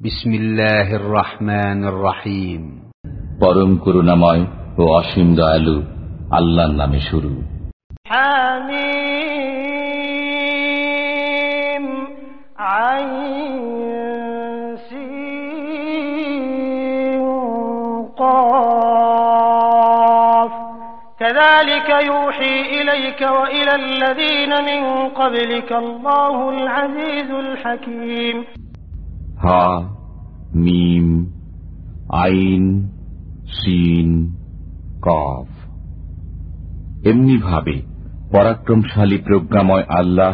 بسم الله الرحمن الرحيم পরম করুণাময় ও অসীম দয়ালু আল্লাহর নামে শুরু حميم عين سين قاف كذلك يوحي إليك وإلى الذين من قبلك الله العزيز الحكيم হা মিম আইন সিন কফ এমনি ভাবে পরাক্রমশালী প্রজ্ঞাময় আল্লাহ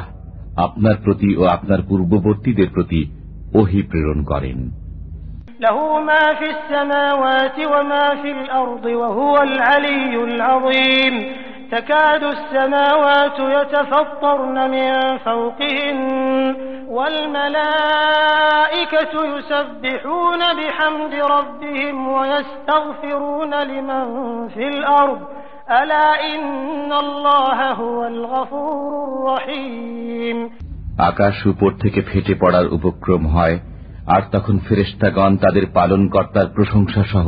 আপনার প্রতি ও আপনার পূর্ববর্তীদের প্রতি ওহি প্রেরণ করেন له ما في السماوات وما في الأرض وهو العلي العظيم تكاد السماوات يتفطرن من فوقهن والملائكة يسبحون بحمد ربهم ويستغفرون لمن في الأرض ألا إن الله هو الغفور الرحيم আকাশ উপর থেকে ফেটে পড়ার উপক্রম হয় আর তখন ফেরেস্তাগণ তাদের পালনকর্তার প্রশংসা সহ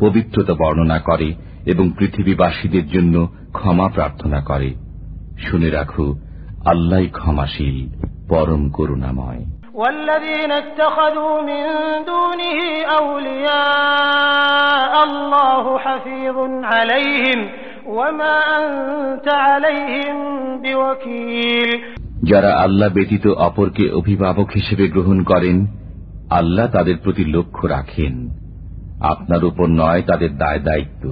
পবিত্রতা বর্ণনা করে এবং পৃথিবীবাসীদের জন্য ক্ষমা প্রার্থনা করে শুনে রাখো আল্লাহ ক্ষমাশীল পরম করুণাময় والذين اتخذوا من دونه أولياء الله حفيظ عليهم وما أنت عليهم بوكيل যারা আল্লাহ ব্যতীত অপরকে অভিভাবক হিসেবে গ্রহণ করেন আল্লাহ তাদের প্রতি লক্ষ্য রাখেন আপনার উপর নয় তাদের দায় দায়িত্ব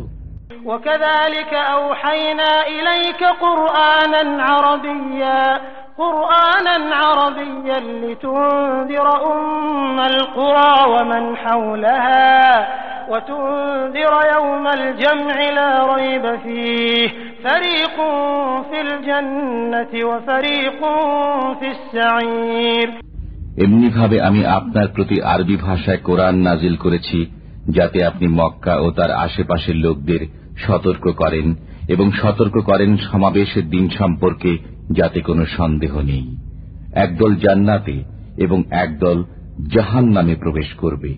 وكذلك أوحينا إليك قرآنا عربيا قرآنا عربيا لتنذر أم القرى ومن حولها وتنذر يوم الجمع لا ريب فيه فريق في الجنة وفريق في السعير এমনিভাবে আমি আপনার প্রতি আরবি ভাষায় কোরআন নাজিল করেছি যাতে আপনি মক্কা ও তার আশেপাশের লোকদের সতর্ক করেন এবং সতর্ক করেন সমাবেশের দিন সম্পর্কে যাতে কোনো সন্দেহ নেই একদল জান্নাতে এবং একদল জাহান নামে প্রবেশ করবে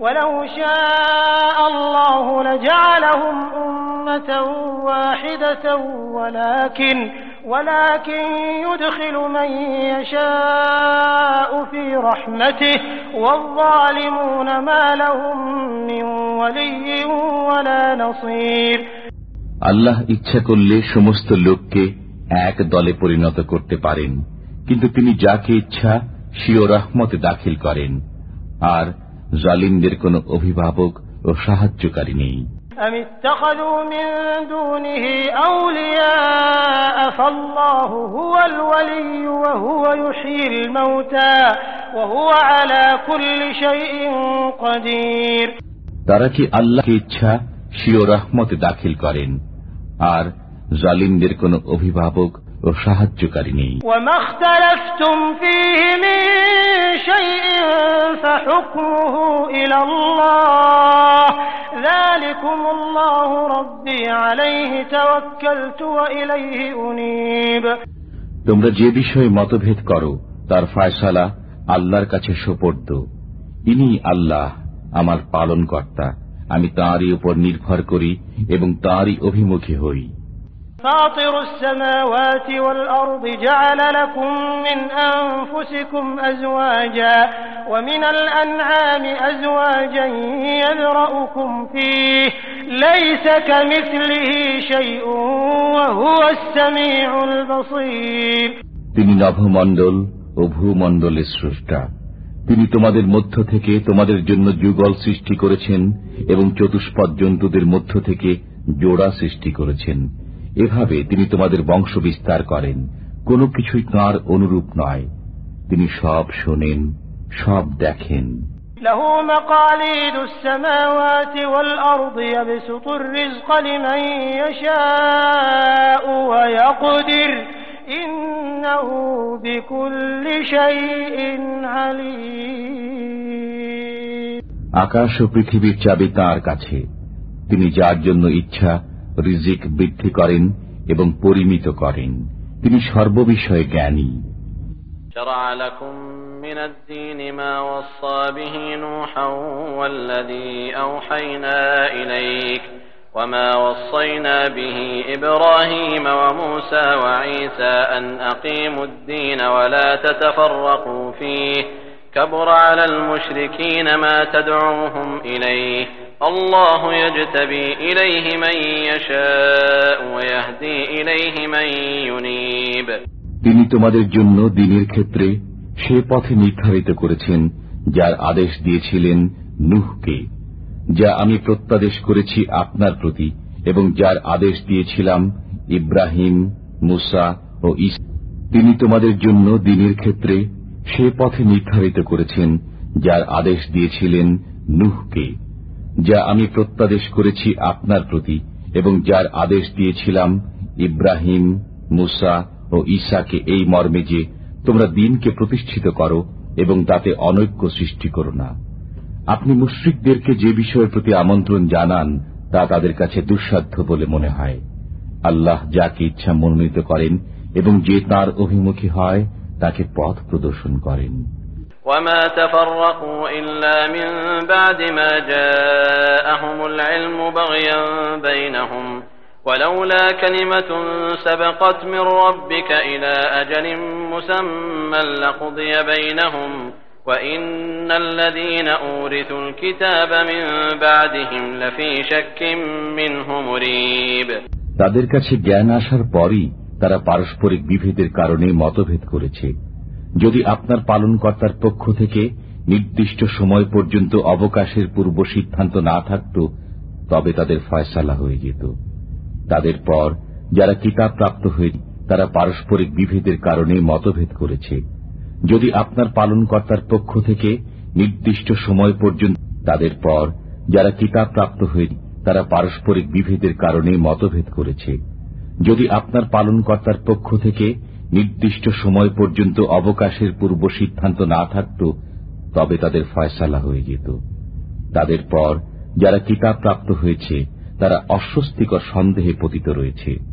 ولو شاء الله لجعلهم أمة واحدة ولكن ولكن يدخل من يشاء في رحمته والظالمون ما لهم من ولي ولا نصير আল্লাহ ইচ্ছা করলে সমস্ত লোককে এক দলে পরিণত করতে পারেন কিন্তু তিনি যাকে ইচ্ছা সিও রহমতে দাখিল করেন আর জালিমদের কোনো অভিভাবক ও সাহায্যকারী নেই أم اتخذوا من دونه أولياء فالله هو الولي وهو يحيي الموتى وهو على كل شيء قدير তারা কি আল্লাহকে ইচ্ছা সিও রহমতে দাখিল করেন আর জালিমদের কোনো অভিভাবক ও সাহায্যকারী নেই। তোমরা যে বিষয়ে মতভেদ করো তার ফায়সালা আল্লাহর কাছে সোপর্দ। ইনি আল্লাহ আমার পালন কর্তা আমি তাঁরই উপর নির্ভর করি এবং তাঁরই অভিমুখী হই فاطر السماوات والأرض جعل لكم من أنفسكم أزواجا ومن الأنعام أزواجا يذرأكم فيه ليس كمثله شيء وهو السميع البصير তিনি নভমণ্ডল ও ভূমণ্ডলের স্রষ্টা তিনি তোমাদের মধ্য থেকে তোমাদের জন্য যুগল সৃষ্টি করেছেন এবং চতুষ্পদ জন্তুদের মধ্য থেকে জোড়া সৃষ্টি করেছেন এভাবে তিনি তোমাদের বংশ বিস্তার করেন কোনো কিছুই তাঁর অনুরূপ নয় তিনি সব শোনেন সব দেখেন له مقاليد السماوات والأرض يبسط الرزق لمن يشاء ويقدر إنه بكل شيء عليم আকাশ ও পৃথিবীর চাবি তাঁর কাছে তিনি যার জন্য ইচ্ছা রিজিক বৃদ্ধি করেন এবং পরিমিত করেন তিনি সর্ববিষয়ে জ্ঞানী شرع لكم من الدين ما وصى به نوحا والذي أوحينا إليك وما وصينا به إبراهيم وموسى وعيسى أن أقيموا الدين ولا تتفرقوا فيه كبر على المشركين ما تدعوهم إليه الله يجتبي إليه من يشاء ويهدي إليه من ينيب তিনি তোমাদের জন্য দিনের ক্ষেত্রে সে পথে নির্ধারিত করেছেন যার আদেশ দিয়েছিলেন নুহকে যা আমি প্রত্যাদেশ করেছি আপনার প্রতি এবং যার আদেশ দিয়েছিলাম ইব্রাহিম, মুসা ও ইস তিনি তোমাদের জন্য দিনের ক্ষেত্রে সে পথে নির্ধারিত করেছেন, যার আদেশ দিয়েছিলেন নুহকে, যা আমি প্রত্যাদেশ করেছি আপনার প্রতি এবং যার আদেশ দিয়েছিলাম ইব্রাহিম, মুসা ও ঈসাকে এই মর্মে যে তোমরা দিনকে প্রতিষ্ঠিত করো এবং তাতে অনৈক্য সৃষ্টি করো না। আপনি মুশ্রিকদেরকে যে বিষয়ের প্রতি আমন্ত্রণ জানান তা তাদের কাছে দুঃসাধ্য বলে মনে হয় আল্লাহ যাকে ইচ্ছা মনোনীত করেন এবং যে তার অভিমুখী হয় তাকে পথ প্রদর্শন করেন وما تفرقوا إلا من بعد ما جاءهم العلم بغيا بينهم ولولا كلمة سبقت من ربك إلى أجل مسمى لقضي بينهم وإن الذين أورثوا الكتاب من بعدهم لفي شك منه مريب তাদের কাছে জ্ঞান আসার পরই তারা পারস্পরিক বিভেদের কারণে মতভেদ করেছে যদি আপনার পালনকর্তার পক্ষ থেকে নির্দিষ্ট সময় পর্যন্ত অবকাশের পূর্ব সিদ্ধান্ত না থাকত তবে তাদের ফয়সালা হয়ে যেত তাদের পর যারা কিতাব প্রাপ্ত হয়ে তারা পারস্পরিক বিভেদের কারণে মতভেদ করেছে যদি আপনার পালনকর্তার পক্ষ থেকে নির্দিষ্ট সময় পর্যন্ত তাদের পর যারা কিতাব প্রাপ্ত হয়ে তারা পারস্পরিক বিভেদের কারণে মতভেদ করেছে। যদি আপনার পালনকর্তার পক্ষ থেকে নির্দিষ্ট সময় পর্যন্ত অবকাশের পূর্ব সিদ্ধান্ত না থাকত, তবে তাদের ফয়সালা হয়ে যেত। তাদের পর যারা কিতাব প্রাপ্ত হয়েছে, তারা অস্বস্তিকর সন্দেহে পতিত রয়েছে।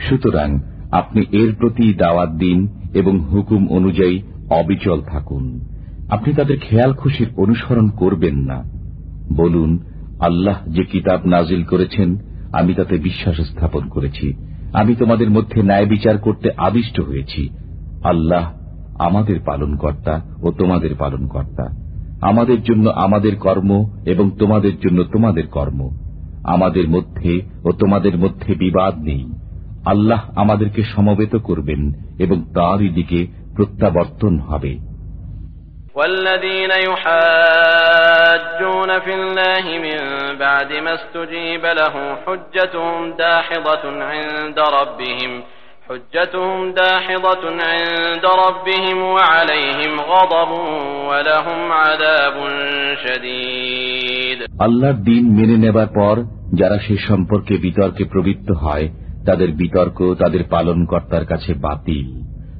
সুতরাং আপনি এর প্রতি দাওয়াত দিন এবং হুকুম অনুযায়ী অবিচল থাকুন। আপনি তাদের খেয়াল খুশির অনুসরণ করবেন না। বলুন, আল্লাহ যে কিতাব নাজিল করেছেন, আমি তাতে বিশ্বাস স্থাপন করেছি। আমি তোমাদের মধ্যে ন্যায় বিচার করতে আদিষ্ট হয়েছি। আল্লাহ আমাদের পালনকর্তা ও তোমাদের পালনকর্তা। আমাদের জন্য আমাদের কর্ম এবং তোমাদের জন্য তোমাদের কর্ম। আমাদের মধ্যে ও তোমাদের মধ্যে বিবাদ নেই। আল্লাহ আমাদেরকে সমবেত করবেন এবং তাঁরই দিকে প্রত্যাবর্তন হবে والذين يحاجون في الله من بعد ما استجيب له حجتهم داحضة عند ربهم حجتهم داحضة عند ربهم وعليهم غضب ولهم عذاب شديد আল্লাহর দিন মেনে নেবার পর যারা সে সম্পর্কে বিতর্কে প্রবৃত্ত হয় তাদের বিতর্ক তাদের পালনকর্তার কাছে বাতিল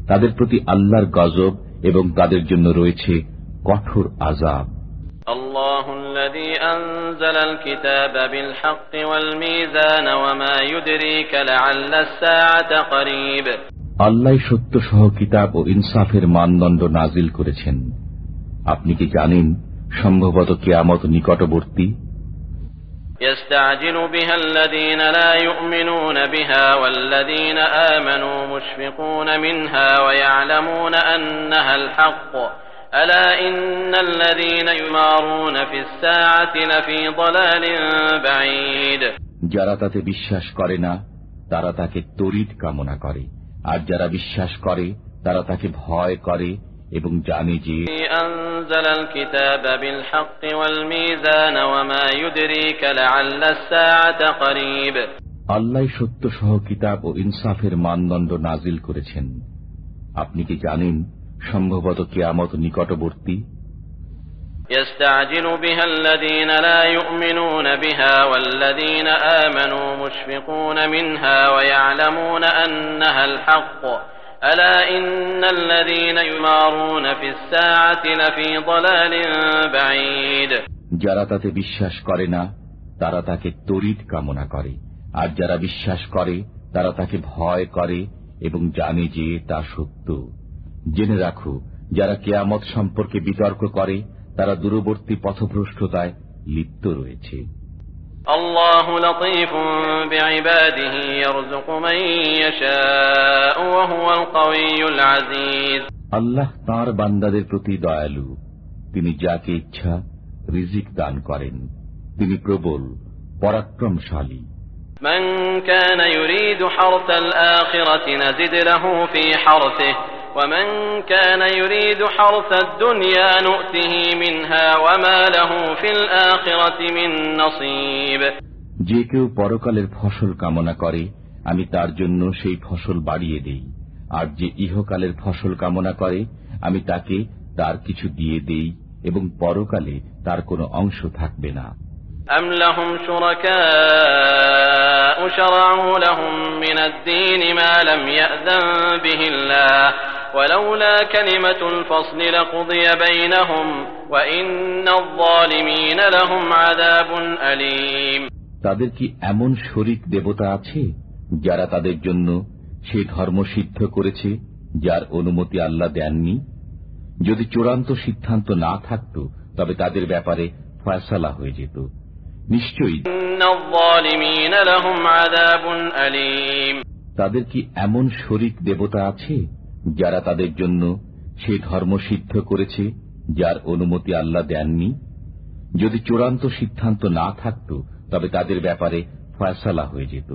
তাদের প্রতি আল্লাহর গজব এবং তাদের জন্য রয়েছে কঠোর আজাব الله الذي أنزل الكتاب بالحق والميزان وما يدريك لعل الساعة قريب আল্লাহ সত্য সহ কিতাব ও ইনসাফের মানদণ্ড নাজিল করেছেন আপনি কি জানেন সম্ভবত কেয়ামত নিকটবর্তী يستعجل بها الذين لا يؤمنون بها والذين آمنوا مشفقون منها ويعلمون أنها الحق ألا إن الذين يمارون في الساعة لفي ضلال بعيد যারা তাতে বিশ্বাস করে না তারা তাকে তড়িৎ কামনা করে আর যারা বিশ্বাস করে তারা তাকে ভয় করে এবং জানে যে أنزل الكتاب بالحق والميزان وما يدريك لعل الساعة قريب আল্লাহ সত্য সহ কিতাব ও ইনসাফের মানদণ্ড নাজিল করেছেন আপনি কি জানেন সম্ভবত কেয়ামত নিকটবর্তী يستعجل بها الذين لا يؤمنون بها والذين آمنوا مشفقون منها ويعلمون أنها الحق ألا إن الذين يمارون في الساعة لفي ضلال بعيد যারা তাতে বিশ্বাস করে না তারা তাকে তড়িৎ কামনা করে আর যারা বিশ্বাস করে তারা তাকে ভয় করে এবং জানে যে তা সত্য জেনে রাখো যারা কেয়ামত সম্পর্কে বিতর্ক করে তারা দূরবর্তী পথভ্রষ্টতায় লিপ্ত রয়েছে আল্লাহ তাঁর বান্দাদের প্রতি দয়ালু তিনি যাকে ইচ্ছা রিজিক দান করেন তিনি প্রবল পরাক্রমশালী من كان يريد حرث الآخرة نزد له في حرثه ومن كان يريد حرث الدنيا نؤته منها وما له في الآخرة من نصيب যে কেউ পরকালের ফসল কামনা করে আমি তার জন্য সেই ফসল বাড়িয়ে দেই আর যে ইহকালের ফসল কামনা করে আমি তাকে তার কিছু দিয়ে দেই এবং পরকালে তার কোনো অংশ থাকবে না أم لهم شركاء شرعوا لهم من الدين ما لم يأذن به الله ولولا كلمة الفصل لقضي بينهم وإن الظالمين لهم عذاب أليم তাদের কি এমন শরিক দেবতা আছে যারা তাদের জন্য সেই ধর্ম সিদ্ধ করেছে যার অনুমতি আল্লাহ দেননি যদি চূড়ান্ত সিদ্ধান্ত না থাকত তবে তাদের ব্যাপারে ফয়সালা হয়ে যেত নিশ্চয়ই إن الظالمين لهم عذاب أليم তাদের কি এমন শরিক দেবতা আছে যারা তাদের জন্য সেই ধর্ম সিদ্ধ করেছে যার অনুমতি আল্লাহ দেননি যদি চূড়ান্ত সিদ্ধান্ত না থাকত তবে তাদের ব্যাপারে ফয়সালা হয়ে যেত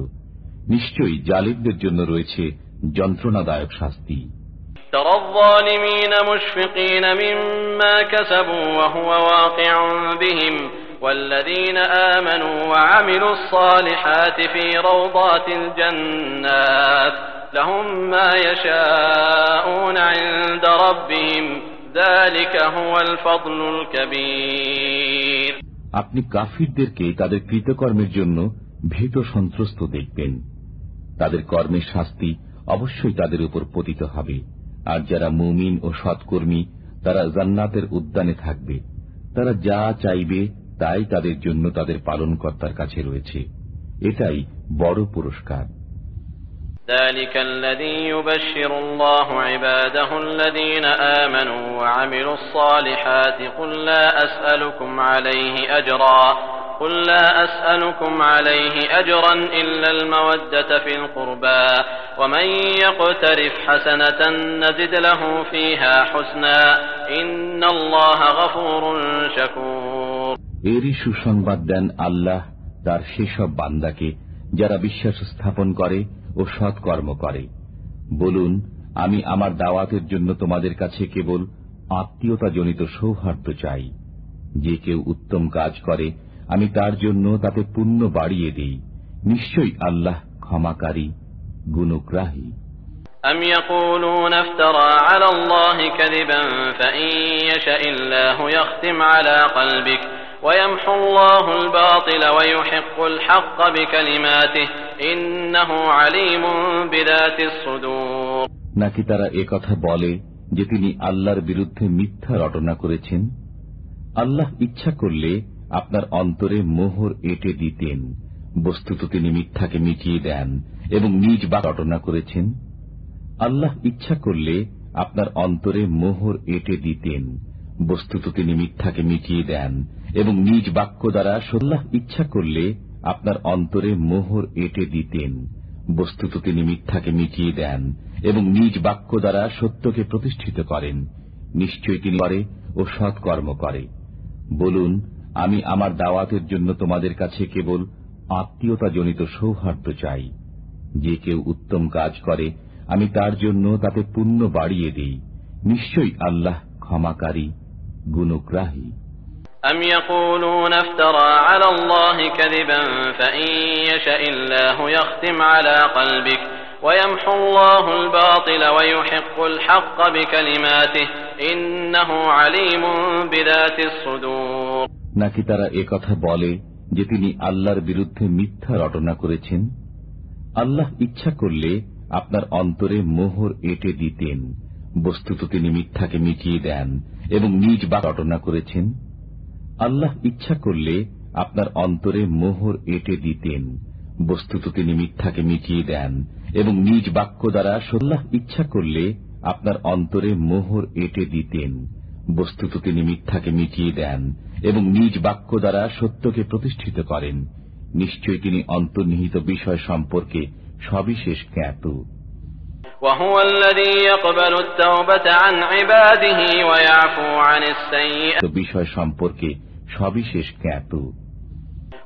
নিশ্চয়ই জালিমদের জন্য রয়েছে যন্ত্রণাদায়ক শাস্তি ترى الظالمين مشفقين مما كسبوا وهو واقع بهم والذين آمنوا وعملوا الصالحات في روضات الجنات لهم ما يشاءون عند ربهم ذلك هو الفضل الكبير আপনি কাফিরদেরকে তাদের কৃতকর্মের জন্য ভীত সন্ত্রস্ত দেখবেন তাদের কর্মের শাস্তি অবশ্যই তাদের উপর পতিত হবে আর যারা মুমিন ও সৎকর্মী তারা জান্নাতের উদ্যানে থাকবে তারা যা চাইবে তাই তাদের জন্য তাদের পালনকর্তার কাছে রয়েছে এটাই বড় পুরস্কার ذلك الذي يبشر الله عباده الذين آمنوا وعملوا الصالحات قل لا أسألكم عليه أجرا قل لا أسألكم عليه أجرا إلا المودة في القربى ومن يقترف حسنة نزد له فيها حسنا إن الله غفور شكور এরই সুসংবাদ দেন আল্লাহ তার সেসব বান্দাকে যারা বিশ্বাস স্থাপন করে ও সৎকর্ম করে বলুন আমি আমার দাওয়াতের জন্য তোমাদের কাছে কেবল আত্মীয়তাজনিত সৌহার্দ্য চাই যে কেউ উত্তম কাজ করে আমি তার জন্য তাতে পুণ্য বাড়িয়ে দিই নিশ্চয়ই আল্লাহ ক্ষমাকারী গুণগ্রাহী أم يقولون افترى على الله كذبا فإن يشأ الله يختم على قلبك ويمحو الله الباطل ويحق الحق بكلماته إنه عليم بذات الصدور নাকি তারা কথা বলে যে তিনি আল্লাহর বিরুদ্ধে মিথ্যা রটনা করেছেন আল্লাহ ইচ্ছা করলে আপনার অন্তরে মোহর এঁটে দিতেন বস্তুত তিনি মিথ্যাকে মিটিয়ে দেন এবং নিজ বা রটনা করেছেন আল্লাহ ইচ্ছা করলে আপনার অন্তরে মোহর এঁটে দিতেন বস্তুত তিনি মিথ্যাকে মিটিয়ে দেন এবং নিজ বাক্য দ্বারা সোল্লাহ ইচ্ছা করলে আপনার অন্তরে মোহর এঁটে দিতেন। বস্তুত তিনি মিথ্যাকে মিটিয়ে দেন এবং নিজ বাক্য দ্বারা সত্যকে প্রতিষ্ঠিত করেন। নিশ্চয় তিনি করে ও সৎকর্ম করে। বলুন, আমি আমার দাওয়াতের জন্য তোমাদের কাছে কেবল আত্মীয়তাজনিত সৌহার্দ্য চাই। যে কেউ উত্তম কাজ করে, আমি তার জন্য তাতে পুণ্য বাড়িয়ে দিই। নিশ্চয়ই আল্লাহ ক্ষমাকারী, গুণগ্রাহী। أم يقولون افترى على الله كذبا فإن يشأ الله يختم على قلبك ويمحو الله الباطل ويحق الحق بكلماته إنه عليم بذات الصدور নাকি তারা কথা বলে যে তিনি আল্লাহর বিরুদ্ধে মিথ্যা রটনা করেছেন আল্লাহ ইচ্ছা করলে আপনার অন্তরে মোহর এঁটে দিতেন বস্তুত তিনি মিথ্যাকে মিটিয়ে দেন এবং নিজ বা রটনা করেছেন আল্লাহ ইচ্ছা করলে আপনার অন্তরে মোহর এঁটে দিতেন বস্তুত তিনি মিথ্যাকে মিটিয়ে দেন এবং নিজ বাক্য দ্বারা সোল্লাহ ইচ্ছা করলে আপনার অন্তরে মোহর এঁটে দিতেন বস্তুত তিনি মিথ্যাকে মিটিয়ে দেন এবং নিজ বাক্য দ্বারা সত্যকে প্রতিষ্ঠিত করেন নিশ্চয় তিনি অন্তর্নিহিত বিষয় সম্পর্কে সবিশেষ জ্ঞাত وهو الذي يقبل التوبة عن عباده ويعفو عن السيئات বিষয় সম্পর্কে সবিশেষ জ্ঞাত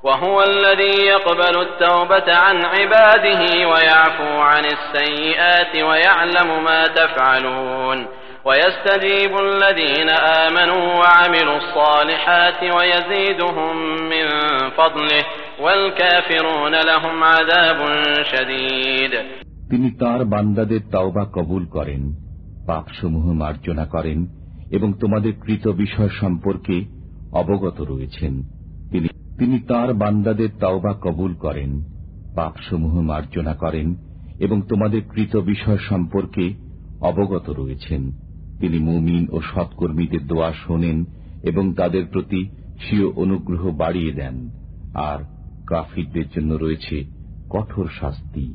وهو الذي يقبل التوبة عن عباده ويعفو عن السيئات ويعلم ما تفعلون ويستجيب الذين آمنوا وعملوا الصالحات ويزيدهم من فضله والكافرون لهم عذاب شديد তিনি তার বান্দাদের তাওবা কবুল করেন পাপসমূহ মার্জনা করেন এবং তোমাদের কৃত বিষয় সম্পর্কে অবগত রয়েছেন। তিনি তার বান্দাদের তাওবা কবুল করেন পাপসমূহ মার্জনা করেন এবং তোমাদের কৃত বিষয় সম্পর্কে অবগত রয়েছেন। তিনি মুমিন ও সৎকর্মীদের দোয়া শোনেন এবং তাদের প্রতি স্বীয় অনুগ্রহ বাড়িয়ে দেন। আর কাফিরদের জন্য রয়েছে কঠোর শাস্তি।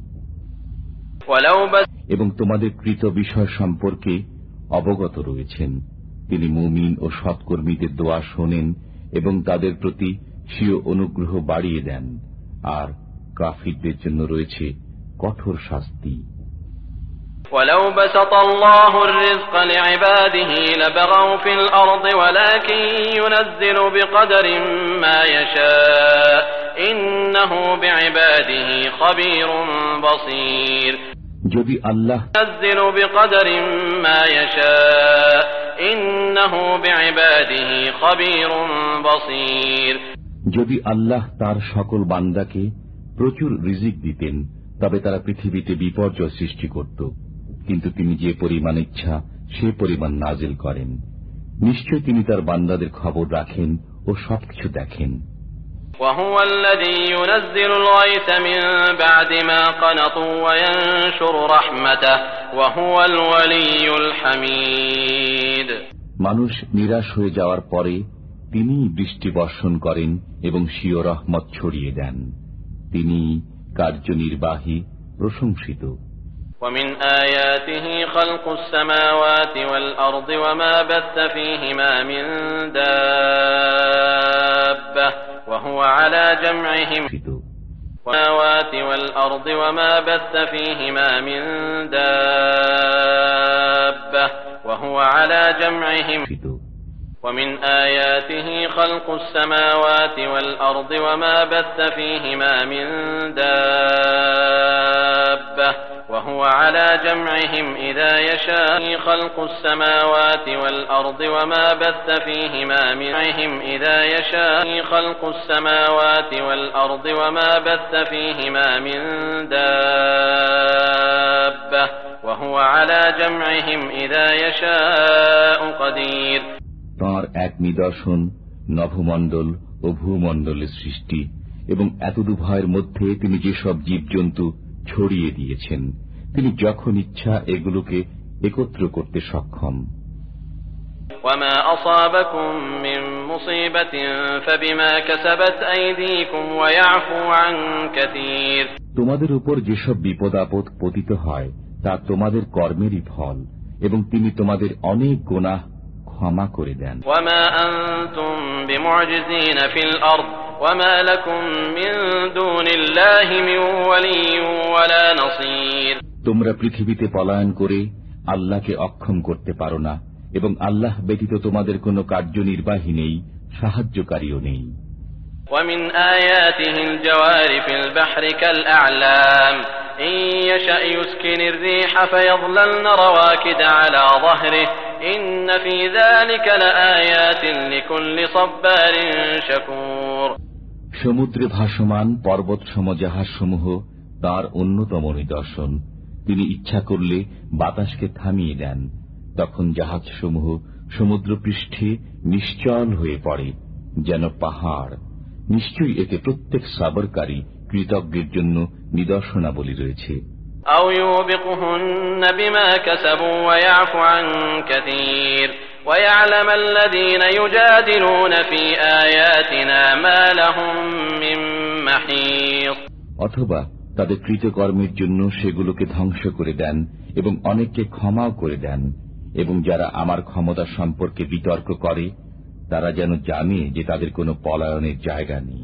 এবং তোমাদের কৃত বিষয় সম্পর্কে অবগত রয়েছেন। তিনি মুমিন ও সৎকর্মীদের দোয়া শোনেন এবং তাদের প্রতি স্বীয় অনুগ্রহ বাড়িয়ে দেন আর কাফিরদের জন্য রয়েছে কঠোর শাস্তি ولو بسط الله الرزق لعباده لبغوا في الأرض ولكن ينزل بقدر ما يشاء إنه بعباده خبير بصير যদি আল্লাহ ينزل بقدر ما يشاء إنه بعباده خبير بصير যদি আল্লাহ তার সকল বান্দাকে প্রচুর রিজিক দিতেন তবে তারা পৃথিবীতে বিপর্যয় সৃষ্টি করত কিন্তু তিনি যে পরিমাণ ইচ্ছা সে পরিমাণ নাজিল করেন নিশ্চয় তিনি তার বান্দাদের খবর রাখেন ও সবকিছু দেখেন وهو الذي ينزل الغيث من بعد ما قنطوا وينشر رحمته وهو الولي الحميد মানুষ নিরাশ হয়ে যাওয়ার পরে তিনি বৃষ্টি বর্ষণ করেন এবং স্বীয় রহমত ছড়িয়ে দেন তিনি কার্যনির্বাহী প্রশংসিত ومن آياته خلق السماوات والأرض وما بث فيهما من دابة وهو على جمعهم السماوات والأرض وما بث فيهما من دابة وهو على جمعهم ومن آياته خلق السماوات والأرض وما بث فيهما من دابة وهو على جمعهم إذا يشاء خلق السماوات والأرض وما بث فيهما من جمعهم إذا يشاء خلق السماوات والأرض وما بث فيهما من دابة وهو على جمعهم إذا يشاء قدير তাঁর এক নিদর্শন নভমণ্ডল ও ভূমণ্ডলের সৃষ্টি এবং এতদুভয়ের মধ্যে তিনি যেসব জীবজন্তু ছড়িয়ে দিয়েছেন তিনি যখন ইচ্ছা এগুলোকে একত্র করতে সক্ষম وما أصابكم من مصيبة فبما كسبت أيديكم ويعفو عن كثير তোমাদের উপর যেসব বিপদ আপদ পতিত হয় তা তোমাদের কর্মেরই ফল এবং তিনি তোমাদের অনেক গোনাহ ক্ষমা করে দেন وما أنتم بمعجزين في الأرض وما لكم من دون الله من ولي ولا نصير তোমরা পৃথিবীতে পলায়ন করে আল্লাহকে অক্ষম করতে পারো না এবং আল্লাহ ব্যতীত তোমাদের কোনো কার্যনির্বাহী নেই সাহায্যকারীও নেই ومن آياته الجوار في البحر كالأعلام إن يشأ يسكن الريح فيظللن رواكد على ظهره إن في ذلك لآيات لكل صبار شكور সমুদ্রে ভাসমান পর্বত সমজাহাজ সমূহ তার অন্যতম নিদর্শন তিনি ইচ্ছা করলে বাতাসকে থামিয়ে দেন তখন জাহাজসমূহ সমুদ্রপৃষ্ঠে নিশ্চল হয়ে পড়ে যেন পাহাড় নিশ্চয়ই এতে প্রত্যেক সাবরকারী কৃতজ্ঞের জন্য নিদর্শনাবলী রয়েছে أو يوبقهن بما كسبوا ويعفو عن كثير ويعلم الذين يجادلون في آياتنا ما لهم من محيص অথবা তাদের কৃতকর্মের জন্য সেগুলোকে ধ্বংস করে দেন এবং অনেককে ক্ষমাও করে দেন এবং যারা আমার ক্ষমতা সম্পর্কে বিতর্ক করে তারা যেন জানে যে তাদের কোনো পলায়নের জায়গা নেই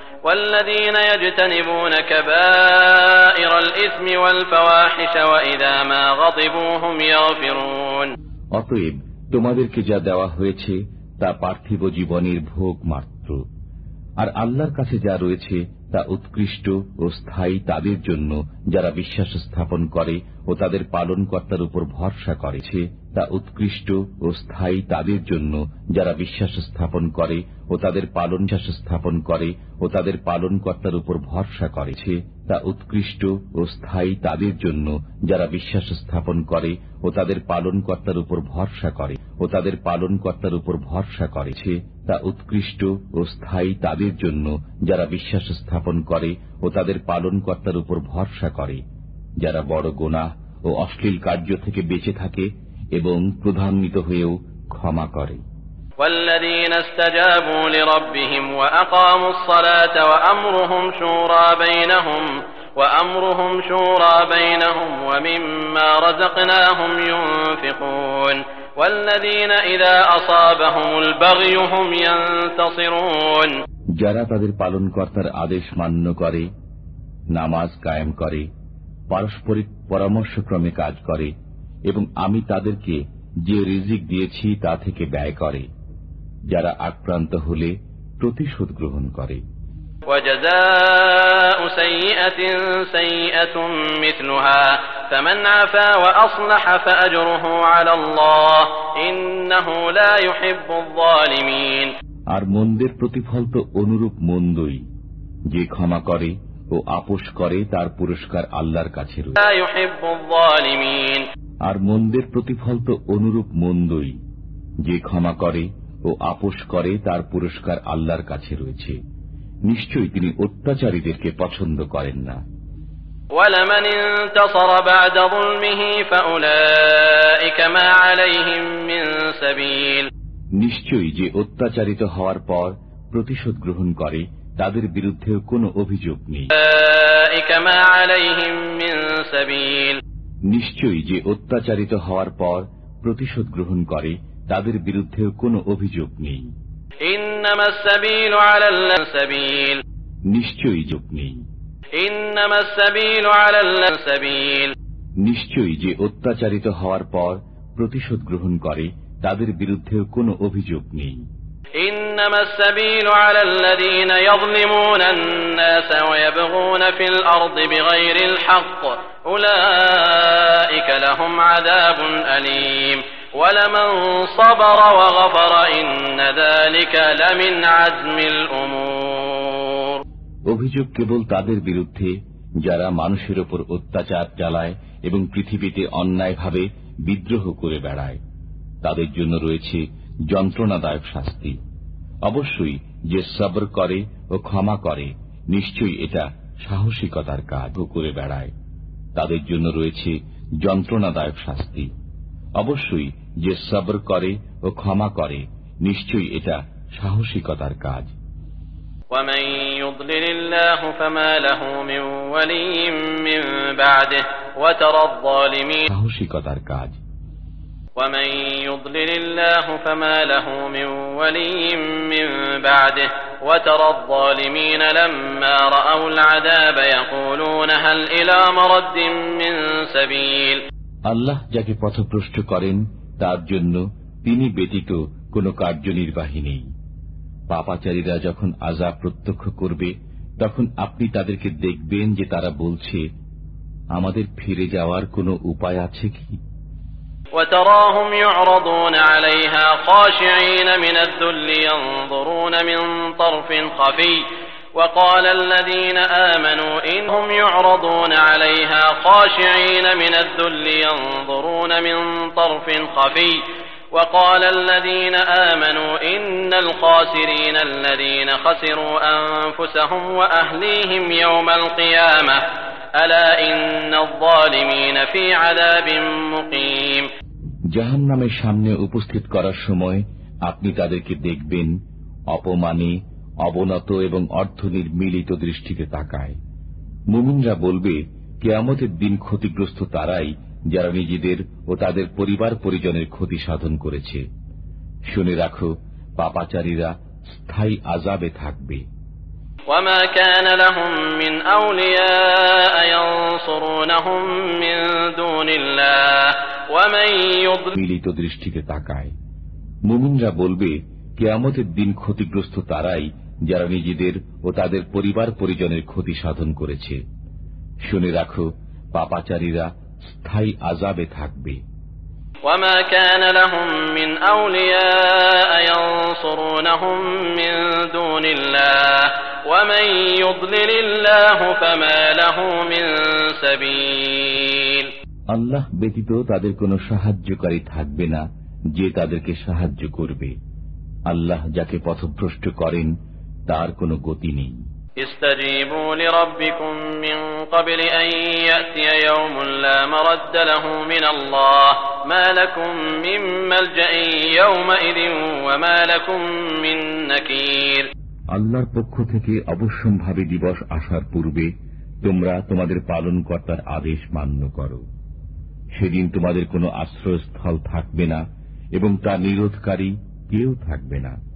والذين يجتنبون كبائر الإثم والفواحش وإذا ما غضبوا هم يغفرون অতএব তোমাদেরকে যা দেওয়া হয়েছে তা পার্থিব জীবনের ভোগ মাত্র আর আল্লাহর কাছে যা রয়েছে তা উৎকৃষ্ট ও স্থায়ী তাদের জন্য যারা বিশ্বাস স্থাপন করে ও তাদের পালনকর্তার উপর ভরসা করেছে তা উৎকৃষ্ট ও স্থায়ী তাদের জন্য যারা বিশ্বাস স্থাপন করে ও তাদের পালন স্থাপন করে ও তাদের পালনকর্তার উপর ভরসা করেছে তা উৎকৃষ্ট ও স্থায়ী তাদের জন্য যারা বিশ্বাস স্থাপন করে ও তাদের পালনকর্তার উপর ভরসা করে ও তাদের পালনকর্তার উপর ভরসা করেছে তা উৎকৃষ্ট ও স্থায়ী তাদের জন্য যারা বিশ্বাস স্থাপন করে ও তাদের পালনকর্তার উপর ভরসা করে। যারা বড় গোনা ও অশ্লীল কার্য থেকে বেঁচে থাকে এবং প্রধান্বিত হয়েও ক্ষমা করে والذين استجابوا لربهم وأقاموا الصلاة وأمرهم شورى بينهم وأمرهم شورى بينهم ومما رزقناهم ينفقون والذين إذا أصابهم البغي هم ينتصرون যারা তাদের পালনকর্তার আদেশ মান্য করে নামাজ কায়েম করে পারস্পরিক পরামর্শক্রমে কাজ করে এবং আমি তাদেরকে যে রিজিক দিয়েছি তা থেকে ব্যয় করে যারা আক্রান্ত হলে প্রতিশোধ গ্রহণ করে وجزاء سيئة سيئة مثلها فمن عفا وأصلح فأجره على الله إنه لا يحب الظالمين আর মন্দের প্রতিফল তো অনুরূপ মন্দই যে ক্ষমা করে ও আপোষ করে তার পুরস্কার আল্লাহর কাছে রয়েছে لا يحب الظالمين আর মন্দের প্রতিফল তো অনুরূপ মন্দই যে ক্ষমা করে ও আপোষ করে তার পুরস্কার আল্লাহর কাছে রয়েছে নিশ্চয়ই তিনি অত্যাচারীদেরকে পছন্দ করেন না ولمن انتصر بعد ظلمه فأولئك ما عليهم من سبيل নিশ্চয়ই যে অত্যাচারিত হওয়ার পর প্রতিশোধ গ্রহণ করে তাদের বিরুদ্ধে কোনো অভিযোগ নেই। নিশ্চয়ই যে অত্যাচারিত হওয়ার পর প্রতিশোধ গ্রহণ করে তাদের বিরুদ্ধে কোনো অভিযোগ নেই। নিশ্চয়ই যোগ নেই। নিশ্চয়ই যে অত্যাচারিত হওয়ার পর প্রতিশোধ গ্রহণ করে তাদের বিরুদ্ধে কোনো অভিযোগ নেই। إنما السبيل على الذين يظلمون الناس ويبغون في الأرض بغير الحق أولئك لهم عذاب أليم ولمن صبر وغفر إن ذلك لمن عزم الأمور অভিযোগ কেবল তাদের বিরুদ্ধে যারা মানুষের ওপর অত্যাচার চালায় এবং পৃথিবীতে অন্যায়ভাবে বিদ্রোহ করে বেড়ায় তাদের জন্য রয়েছে যন্ত্রণাদায়ক শাস্তি অবশ্যই যে সবর করে ও ক্ষমা করে নিশ্চয়ই এটা সাহসিকতার কাজ করে বেড়ায় তাদের জন্য রয়েছে যন্ত্রণাদায়ক শাস্তি অবশ্যই যে সবর করে ও ক্ষমা করে নিশ্চয়ই এটা সাহসিকতার কাজ ومن يضلل الله فما له من ولي من بعده وترى الظالمين সাহসিকতার কাজ ومن يضلل الله فما له من ولي من بعده وترى الظالمين لما رأوا العذاب يقولون هل إلى مرد من سبيل আল্লাহ যাকে পথভ্রষ্ট করেন তার জন্য তিনি ব্যতীত কোনো কার্যনির্বাহী নেই পাপাচারীরা যখন আজাব প্রত্যক্ষ করবে তখন আপনি তাদেরকে দেখবেন যে তারা বলছে আমাদের ফিরে যাওয়ার কোনো উপায় আছে কি وتراهم يعرضون عليها خاشعين من الذل ينظرون من طرف خفي. وقال الذين آمنوا إنهم يعرضون عليها خاشعين من الذل ينظرون من طرف خفي. وقال الذين آمنوا إن الخاسرين الذين خسروا أنفسهم وأهليهم يوم القيامة. ألا إن الظالمين في عذاب مقيم. জাহান নামের সামনে উপস্থিত করার সময় আপনি তাদেরকে দেখবেন অপমানে অবনত এবং অর্ধনির্মিলিত দৃষ্টিতে তাকায় মুমিনরা বলবে কেয়ামতের দিন ক্ষতিগ্রস্ত তারাই যারা নিজেদের ও তাদের পরিবার পরিজনের ক্ষতি সাধন করেছে শুনে রাখো পাপাচারীরা স্থায়ী আজাবে থাকবে وما كان لهم من أولياء ينصرونهم من دون الله ومن يضلل মিলিত দৃষ্টিতে তাকায় মুমিনরা বলবে কেয়ামতের দিন ক্ষতিগ্রস্ত তারাই যারা নিজেদের ও তাদের পরিবার পরিজনের ক্ষতি সাধন করেছে শুনে রাখো পাপাচারীরা স্থায়ী আজাবে থাকবে وما كان لهم من أولياء ينصرونهم من دون الله ومن يضلل الله فما له من سبيل আল্লাহ ব্যতীত তাদের কোনো সাহায্যকারী থাকবে না যে তাদেরকে সাহায্য করবে আল্লাহ যাকে পথভ্রষ্ট করেন তার কোনো গতি নেই استجيبوا لربكم من قبل أن يأتي يوم لا مرد له من الله ما لكم من ملجأ يومئذ وما لكم من نكير আল্লাহর পক্ষ থেকে অবশ্যম্ভাবী দিবস আসার পূর্বে তোমরা তোমাদের পালনকর্তার আদেশ মান্য করো সেদিন তোমাদের কোনো আশ্রয়স্থল থাকবে না এবং তা নিরোধকারী কেউ থাকবে না।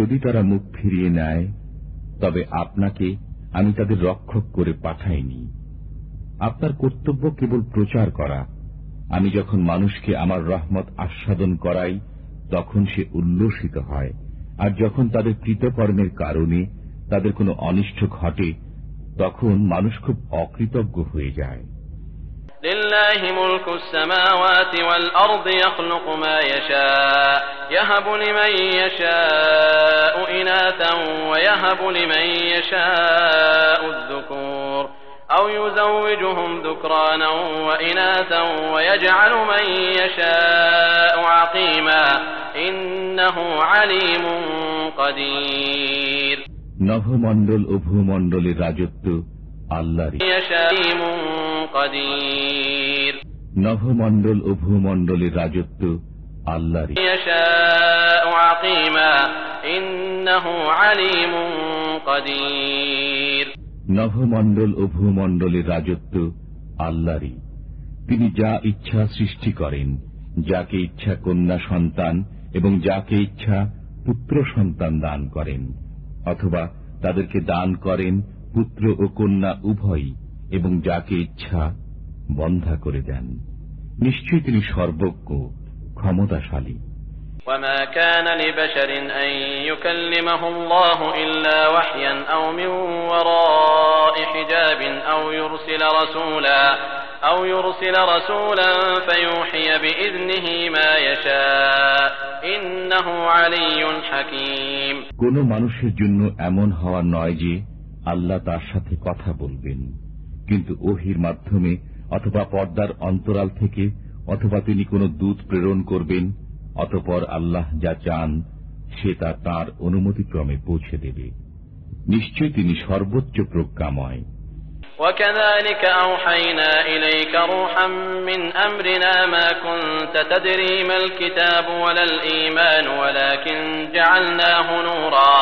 যদি তারা মুখ ফিরিয়ে নেয় তবে আপনাকে আমি তাদের রক্ষক করে পাঠাইনি। আপনার কর্তব্য কেবল প্রচার করা। আমি যখন মানুষকে আমার রহমত আস্বাদন করাই, তখন সে উল্লসিত হয়। আর যখন তাদের কৃতকর্মের কারণে তাদের কোনো অনিষ্ট ঘটে, তখন মানুষ খুব অকৃতজ্ঞ হয়ে যায়। لله ملك السماوات والأرض يخلق ما يشاء يهب لمن يشاء إناثا ويهب لمن يشاء الذكور أو يزوجهم ذكرانا وإناثا ويجعل من يشاء عقيما إنه عليم قدير. نهو مندل أبهو مندل راجبت الله يشاء নভমণ্ডল ও ভূমণ্ডলের রাজত্ব আল্লাহর। নভমণ্ডল ও ভূমণ্ডলের রাজত্ব আল্লাহরই। তিনি যা ইচ্ছা সৃষ্টি করেন যাকে ইচ্ছা কন্যা সন্তান এবং যাকে ইচ্ছা পুত্র সন্তান দান করেন অথবা তাদেরকে দান করেন পুত্র ও কন্যা উভয়ই। এবং যাকে ইচ্ছা বন্ধা করে দেন নিশ্চয়ই তিনি সর্বজ্ঞ ক্ষমতাশালী وما كان لبشر أن يكلمه الله إلا وحيا أو من وراء حجاب أو يرسل رسولا أو يرسل رسولا فيوحي بإذنه ما يشاء إنه علي حكيم কোন মানুষের জন্য এমন হওয়া নয় যে আল্লাহ তার সাথে কথা বলবেন কিন্তু ওহির মাধ্যমে অথবা পর্দার অন্তরাল থেকে অথবা তিনি কোনো দূত প্রেরণ করবেন অতপর আল্লাহ যা চান সে তা তাঁর অনুমতিক্রমে পৌঁছে দেবে নিশ্চয় তিনি সর্বোচ্চ প্রজ্ঞাময় وكذلك أوحينا إليك روحا من أمرنا ما كنت تدري ما الكتاب ولا الإيمان ولكن جعلناه نورا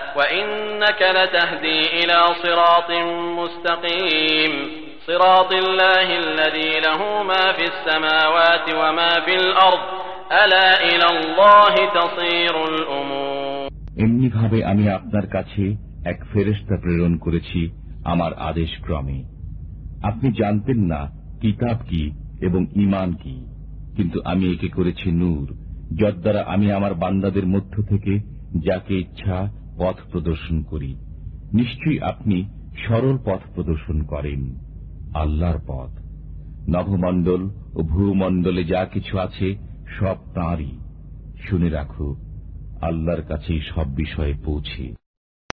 وإنك لتهدي إلى صراط مستقيم صراط الله الذي له ما في السماوات وما في الأرض ألا إلى الله تصير الأمور এমনিভাবে আমি আপনার কাছে এক ফেরেস্তা প্রেরণ করেছি আমার আদেশ ক্রমে আপনি জানতেন না কিতাব কি এবং ইমান কি কিন্তু আমি একে করেছি নূর যদ্বারা আমি আমার বান্দাদের মধ্য থেকে যাকে ইচ্ছা পথ প্রদর্শন করি। নিশ্চয়ই আপনি সরল পথ প্রদর্শন করেন। আল্লাহর পথ। নভমণ্ডল ও ভূমণ্ডলে যা কিছু আছে, সব তাঁরই। শুনে রাখো, আল্লাহর কাছেই সব বিষয়ে পৌঁছে।